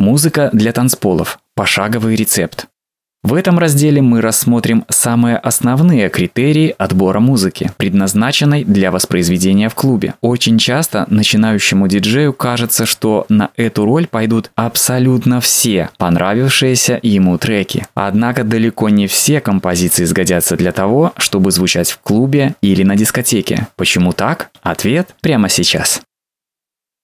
Музыка для танцполов. Пошаговый рецепт. В этом разделе мы рассмотрим самые основные критерии отбора музыки, предназначенной для воспроизведения в клубе. Очень часто начинающему диджею кажется, что на эту роль пойдут абсолютно все понравившиеся ему треки. Однако далеко не все композиции сгодятся для того, чтобы звучать в клубе или на дискотеке. Почему так? Ответ прямо сейчас.